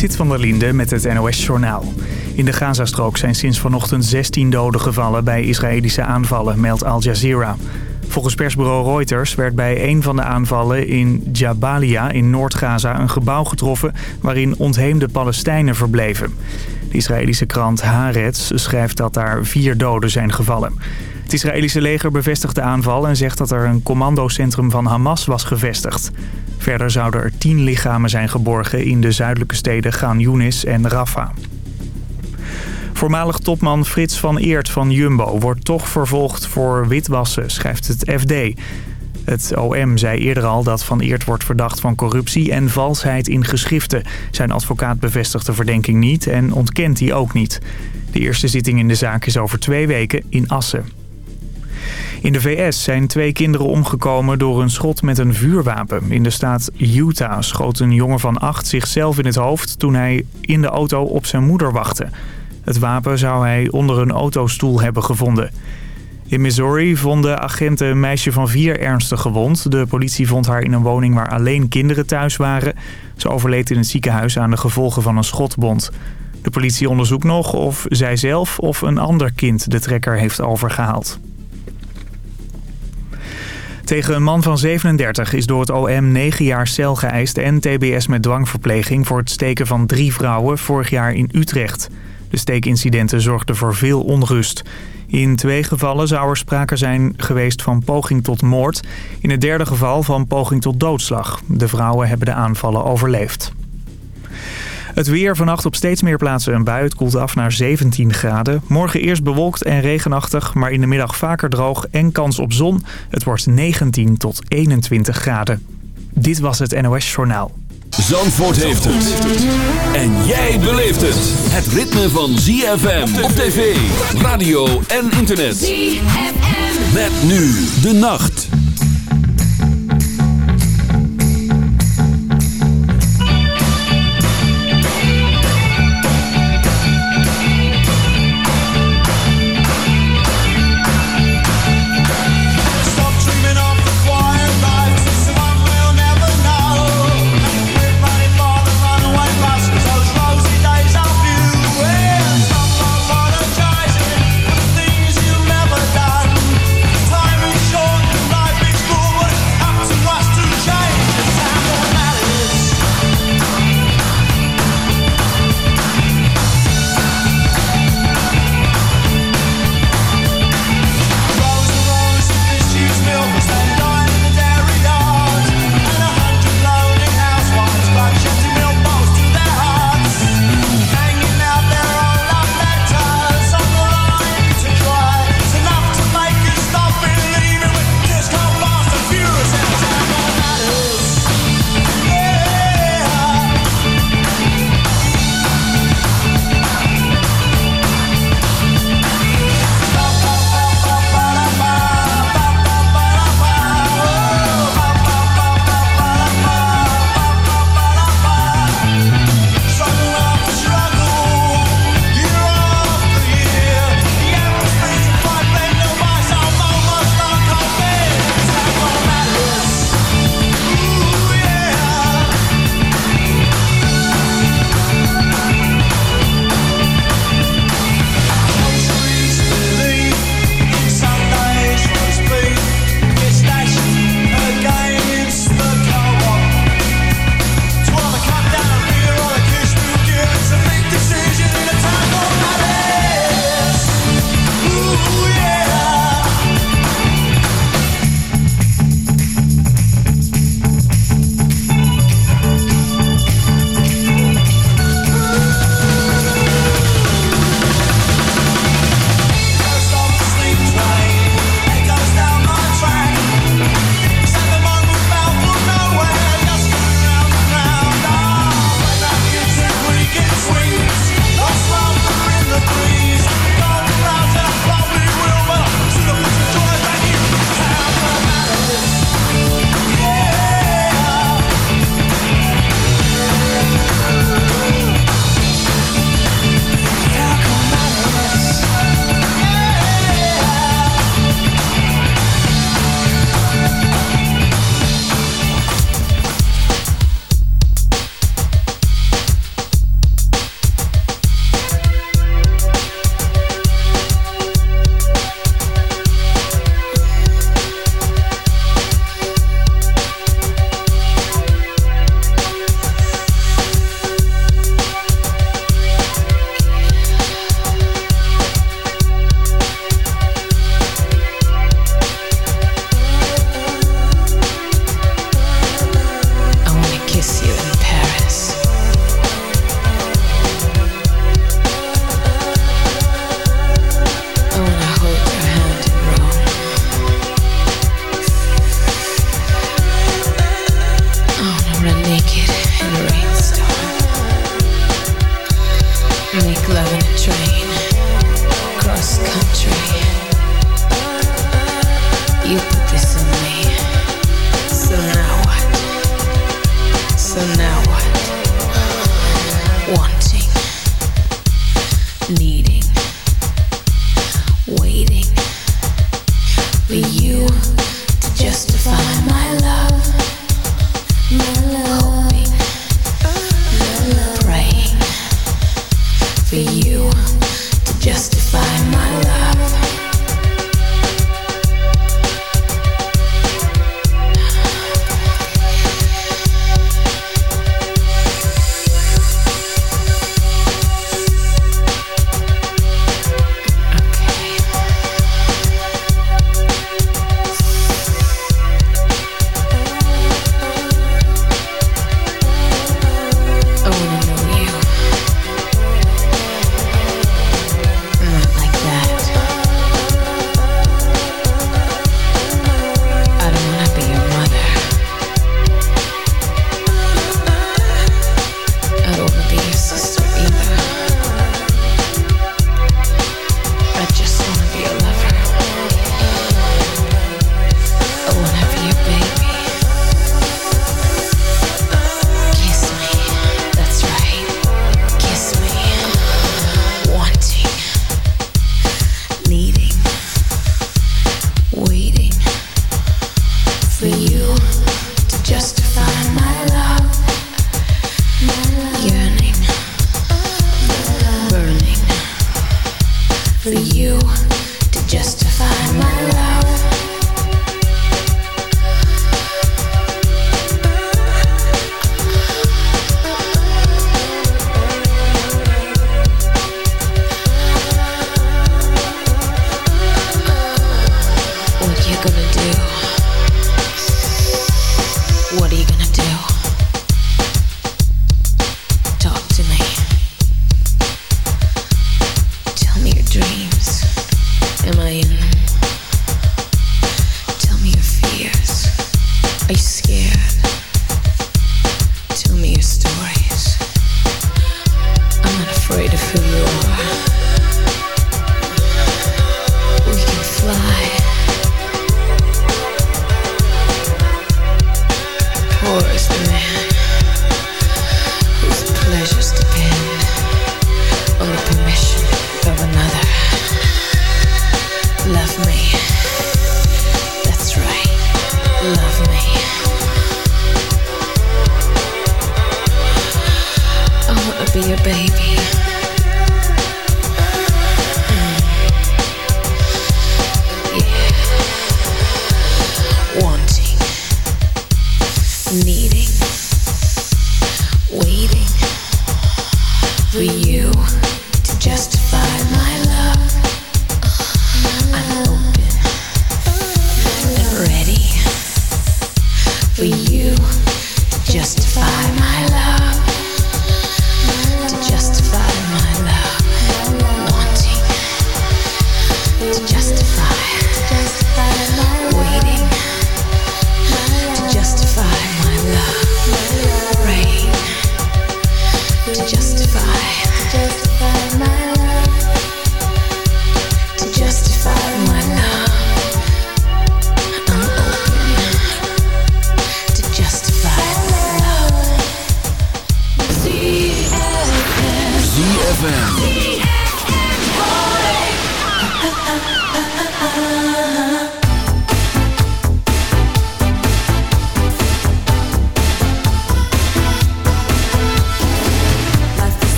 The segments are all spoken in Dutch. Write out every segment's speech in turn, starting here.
Zit van der Linde met het NOS-journaal. In de Gazastrook zijn sinds vanochtend 16 doden gevallen bij Israëlische aanvallen, meldt Al Jazeera. Volgens persbureau Reuters werd bij een van de aanvallen in Jabalia in Noord-Gaza een gebouw getroffen waarin ontheemde Palestijnen verbleven. De Israëlische krant Haaretz schrijft dat daar vier doden zijn gevallen. Het Israëlische leger bevestigt de aanval en zegt dat er een commandocentrum van Hamas was gevestigd. Verder zouden er tien lichamen zijn geborgen in de zuidelijke steden Gaan Yunis en Rafah. Voormalig topman Frits van Eert van Jumbo wordt toch vervolgd voor witwassen, schrijft het FD. Het OM zei eerder al dat Van Eert wordt verdacht van corruptie en valsheid in geschriften. Zijn advocaat bevestigt de verdenking niet en ontkent die ook niet. De eerste zitting in de zaak is over twee weken in Assen. In de VS zijn twee kinderen omgekomen door een schot met een vuurwapen. In de staat Utah schoot een jongen van acht zichzelf in het hoofd toen hij in de auto op zijn moeder wachtte. Het wapen zou hij onder een autostoel hebben gevonden. In Missouri vonden agenten een meisje van vier ernstig gewond. De politie vond haar in een woning waar alleen kinderen thuis waren. Ze overleed in het ziekenhuis aan de gevolgen van een schotbond. De politie onderzoekt nog of zij zelf of een ander kind de trekker heeft overgehaald. Tegen een man van 37 is door het OM 9 jaar cel geëist en tbs met dwangverpleging voor het steken van drie vrouwen vorig jaar in Utrecht. De steekincidenten zorgden voor veel onrust. In twee gevallen zou er sprake zijn geweest van poging tot moord. In het derde geval van poging tot doodslag. De vrouwen hebben de aanvallen overleefd. Het weer vannacht op steeds meer plaatsen een bui. Het koelt af naar 17 graden. Morgen eerst bewolkt en regenachtig, maar in de middag vaker droog en kans op zon. Het wordt 19 tot 21 graden. Dit was het NOS Journaal. Zandvoort heeft het. En jij beleeft het. Het ritme van ZFM op tv, radio en internet. ZFM. Met nu de nacht.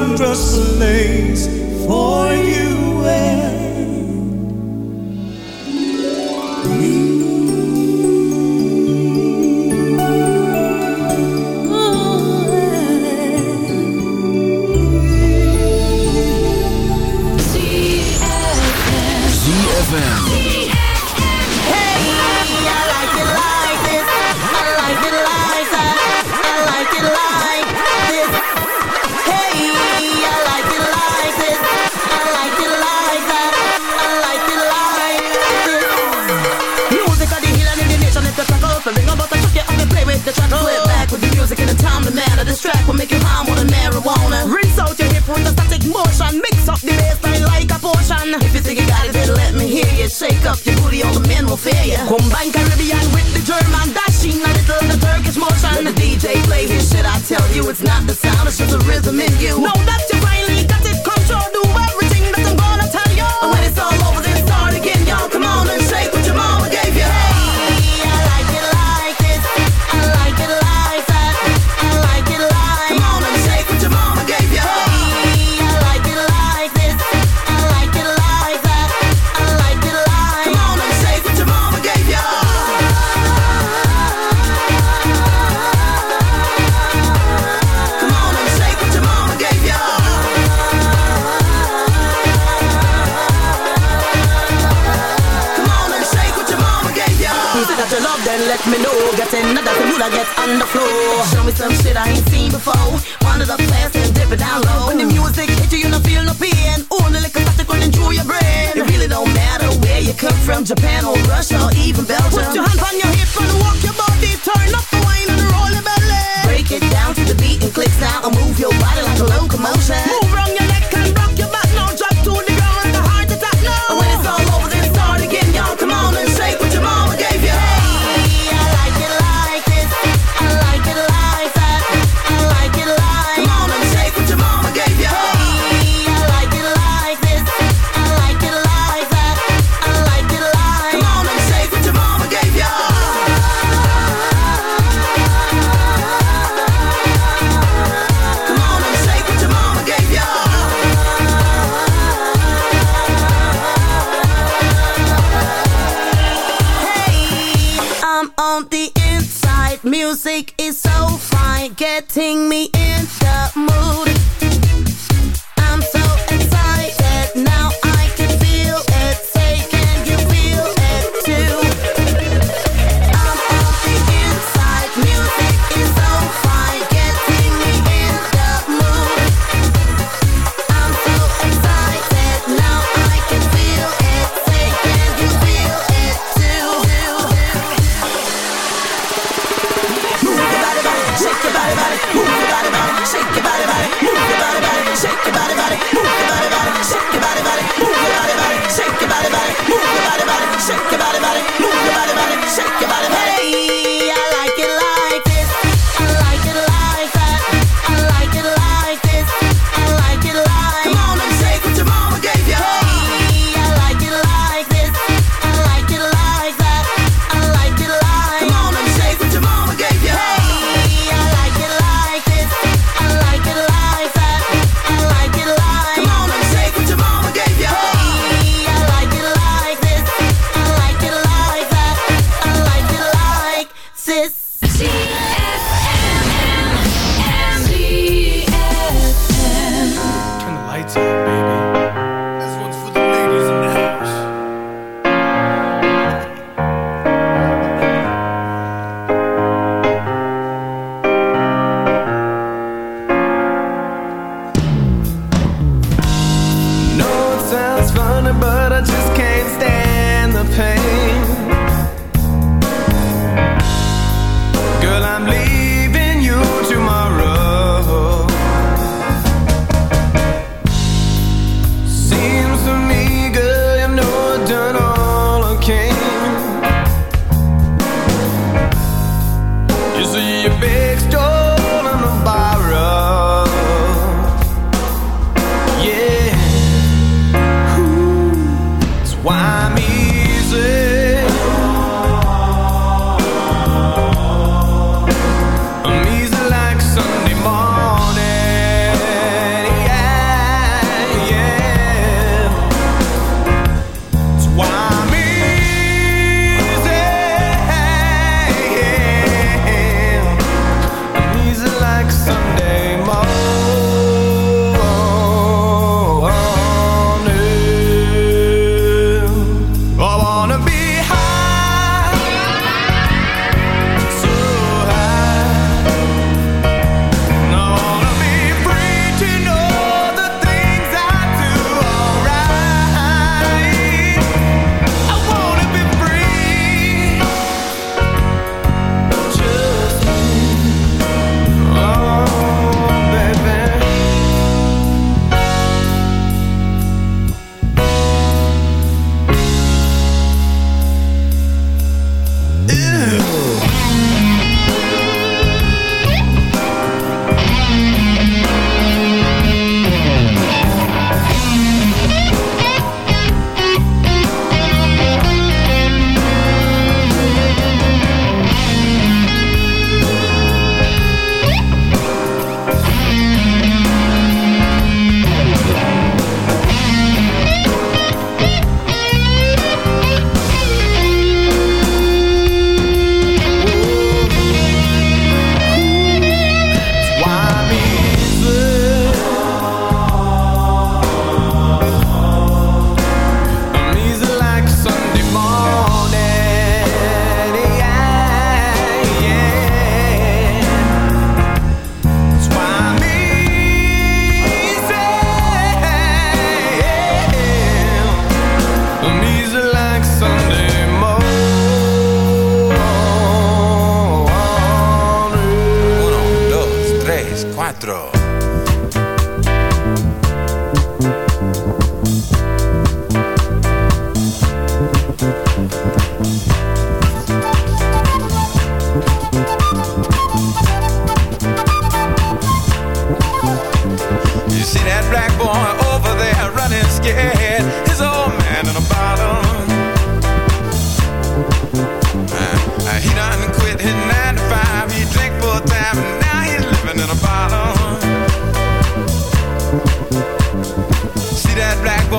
Wondrous place for you and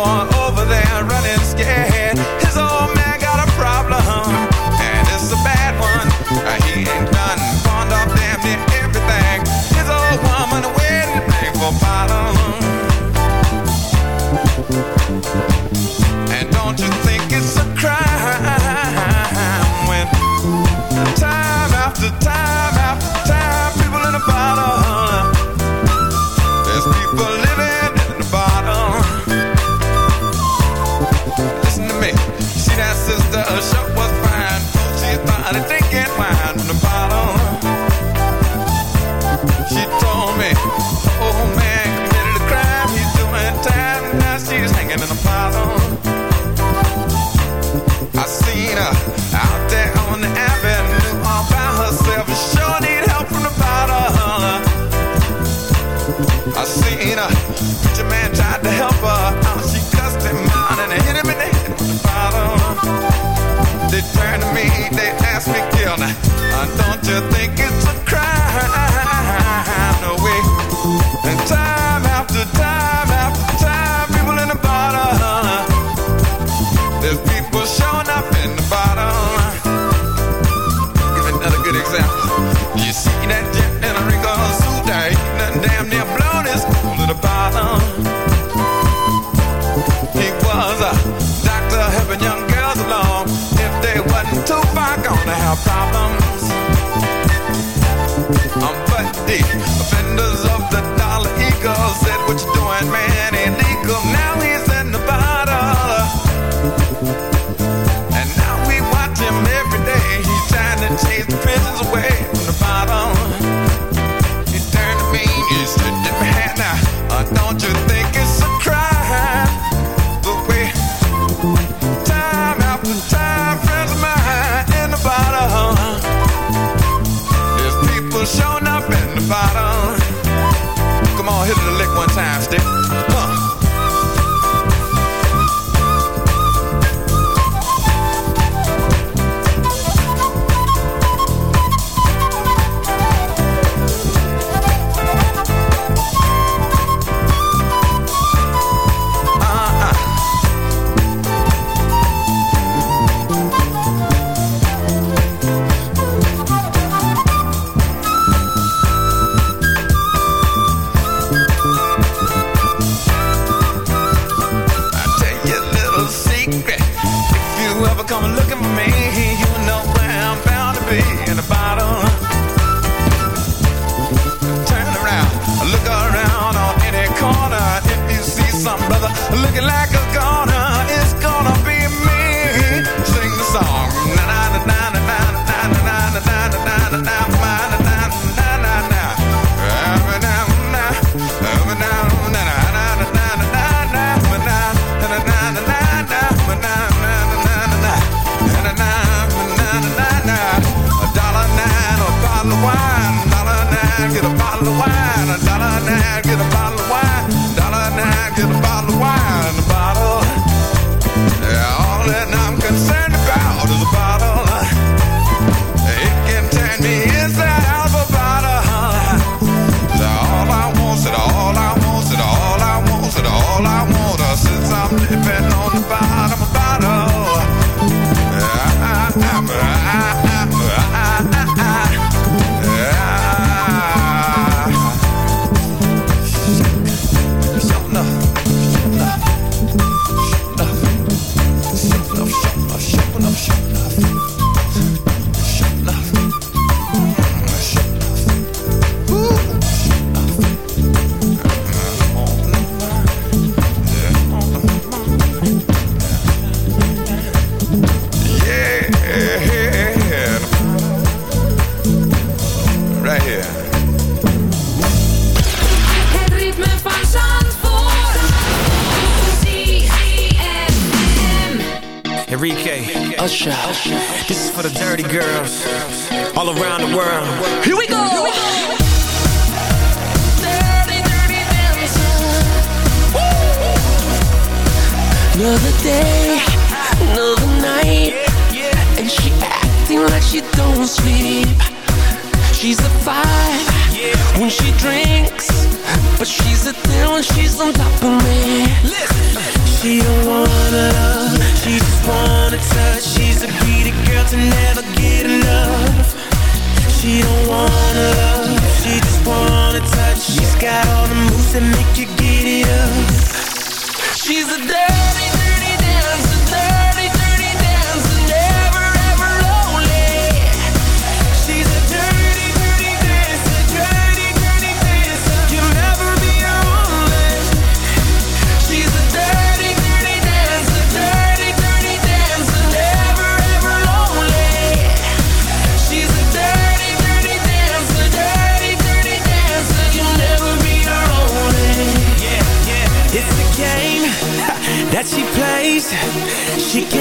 more to She can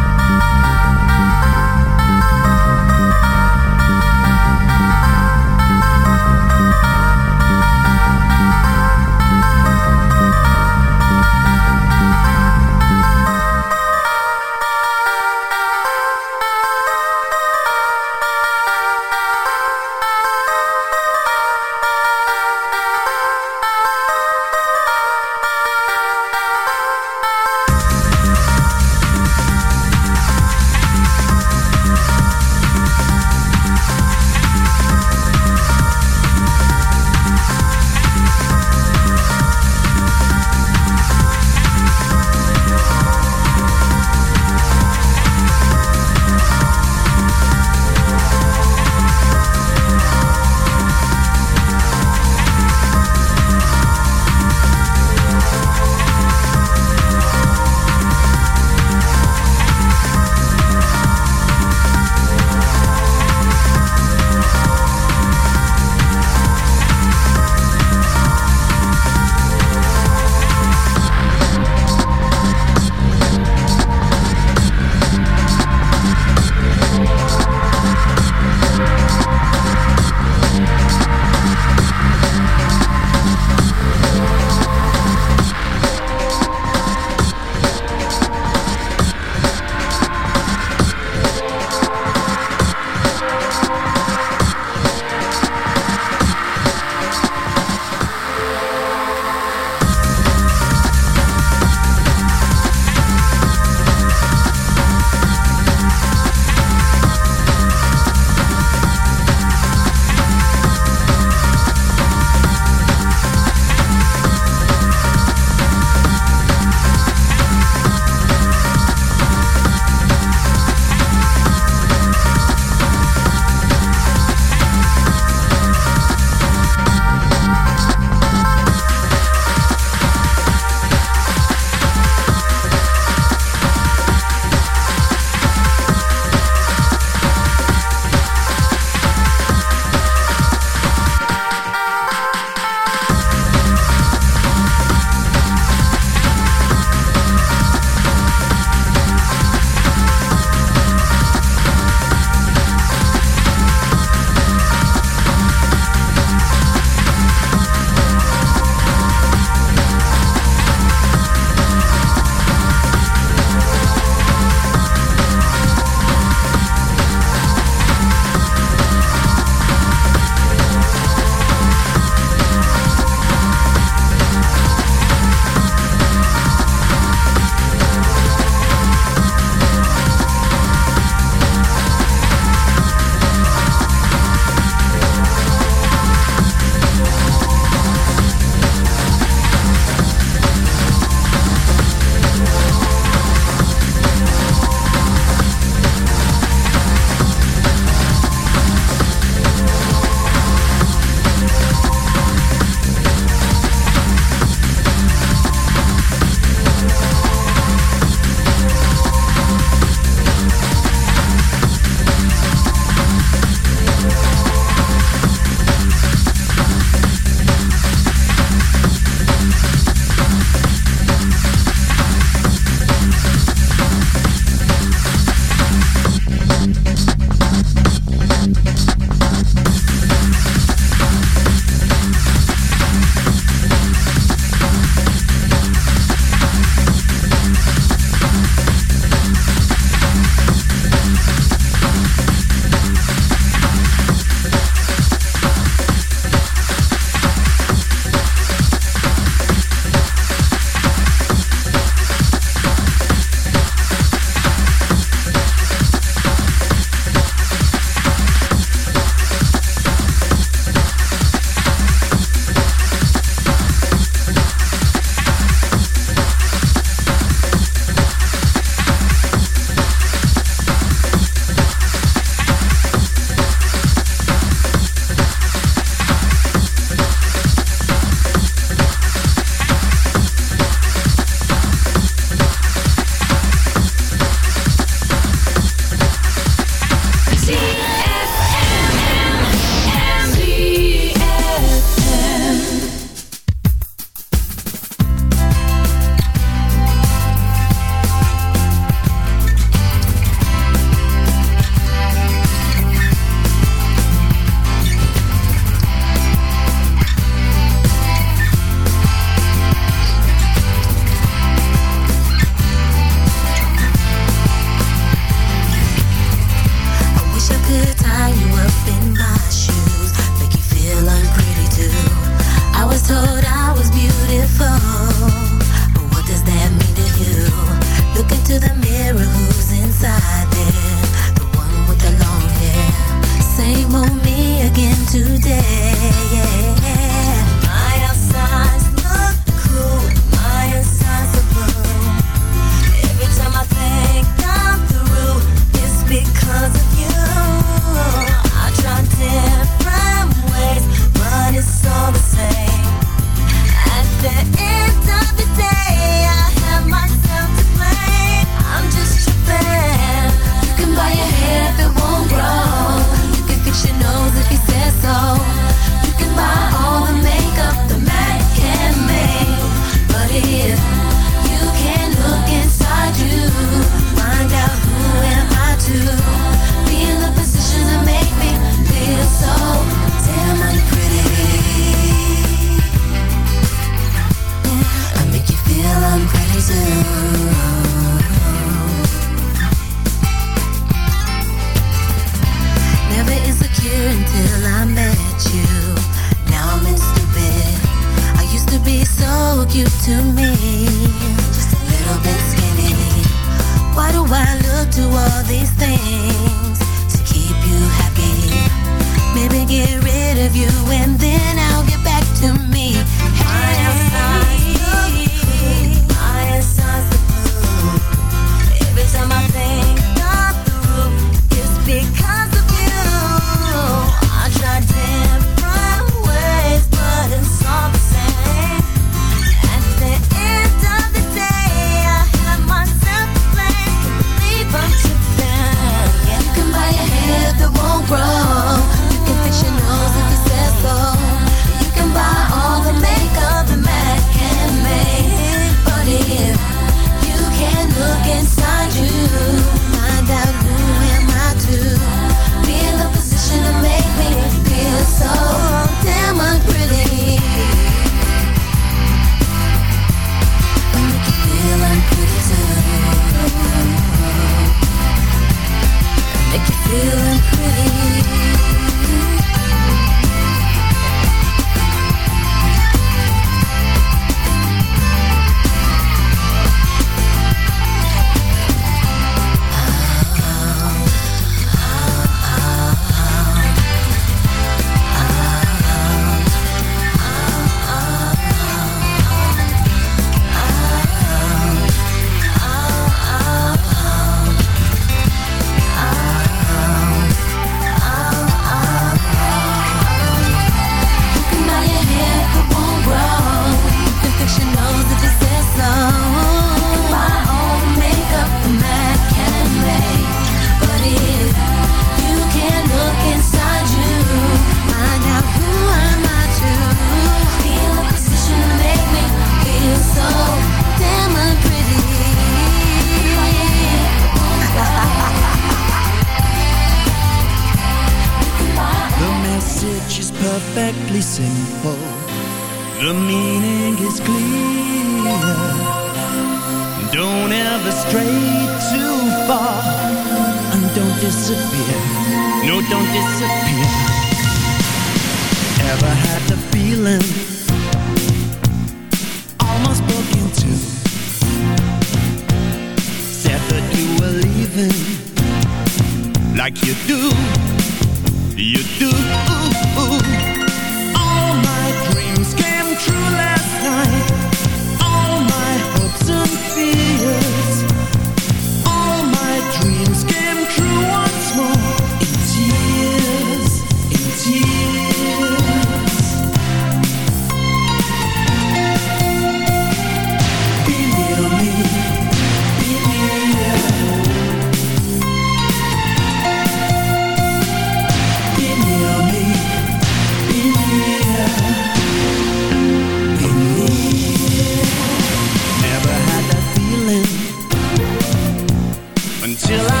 till I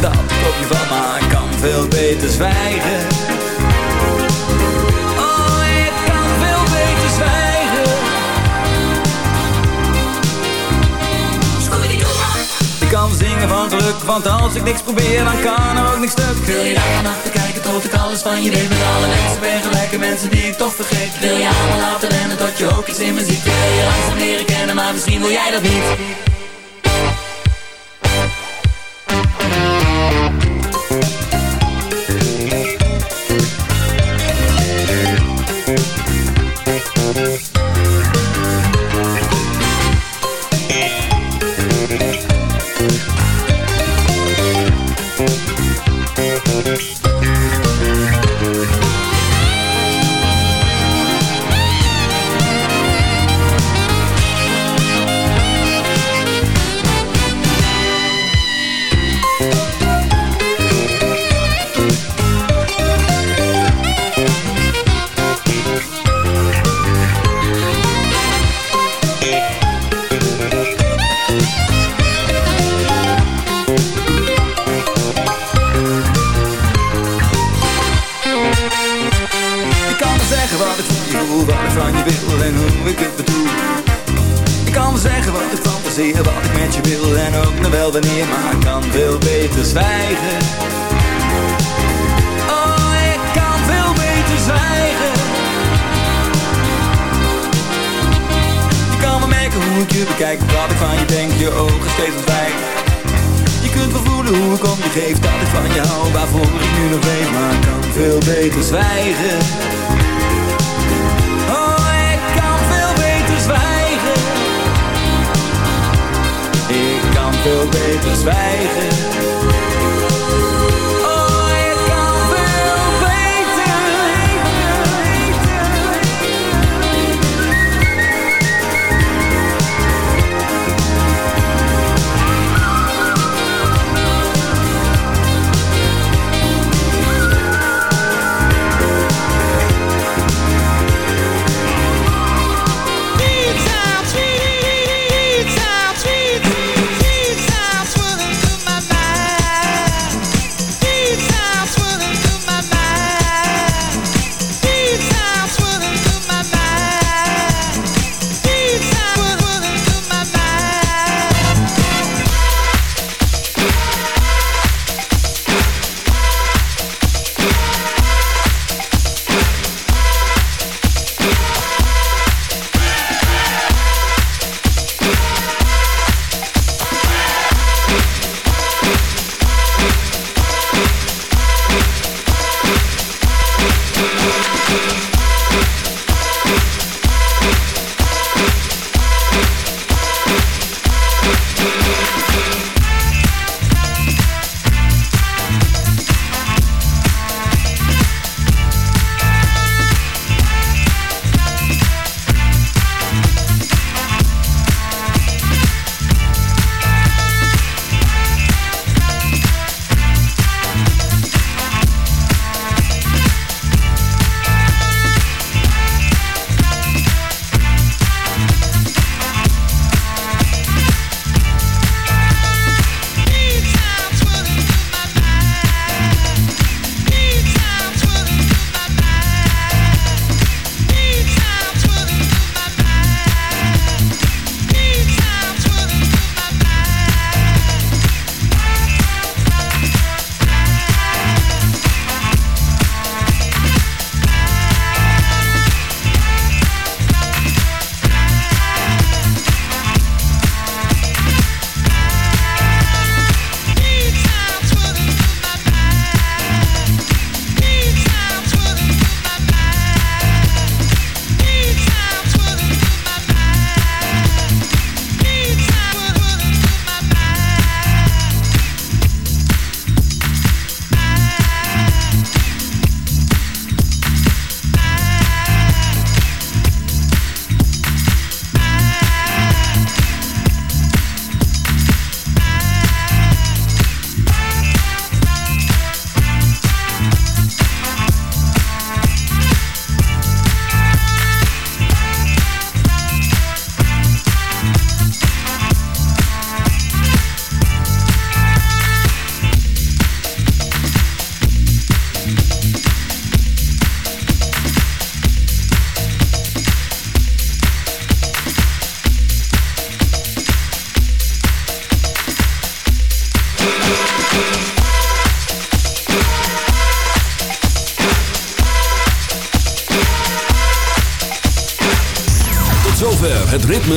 dat ik op je van Maar ik kan veel beter zwijgen. Oh, ik kan veel beter zwijgen. Ik kan zingen van geluk, want als ik niks probeer dan kan er ook niks stuk. Wil je daar te kijken tot ik alles van je weet? Met alle mensen ben gelijke mensen die ik toch vergeet. Wil je allemaal laten rennen tot je ook iets in me ziet? Wil je langzaam leren kennen, maar misschien wil jij dat niet Wil beter zwijgen.